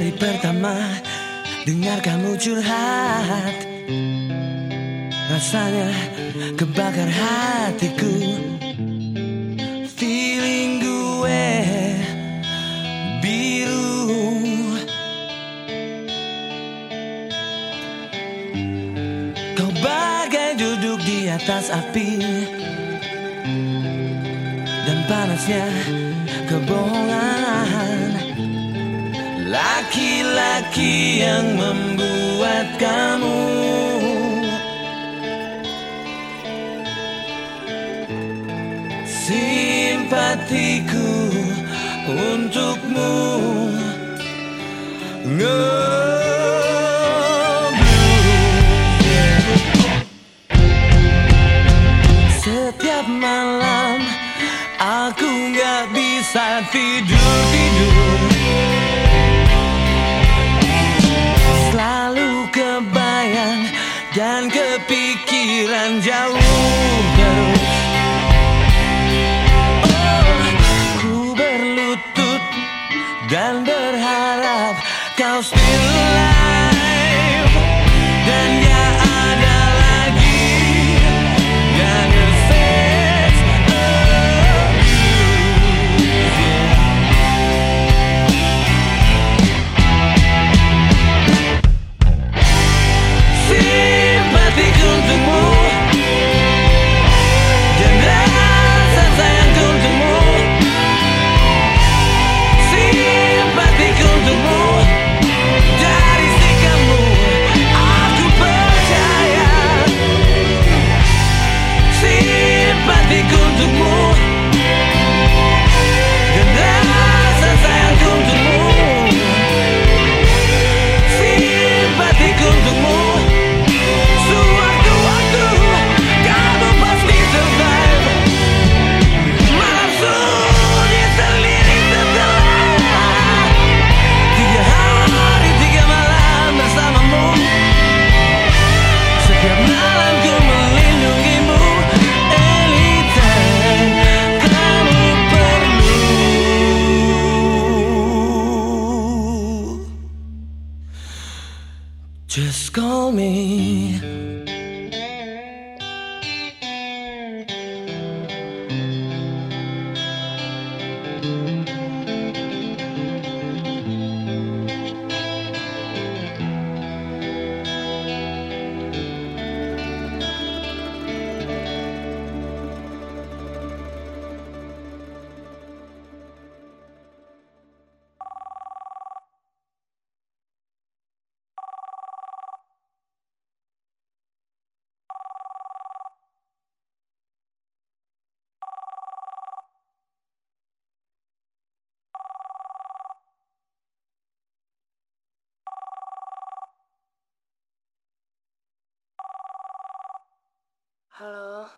hari pertama dengar kamu curhat. Rasanya kebakar hatiku. Feeling gue biru. Kau bagai duduk di atas api. Dan panasnya kebohongan Laki-laki yang membuat kamu Simpatiku untukmu. Setiap malam aku gak bisa tidur-tidur pikiran jauh Just call me hello.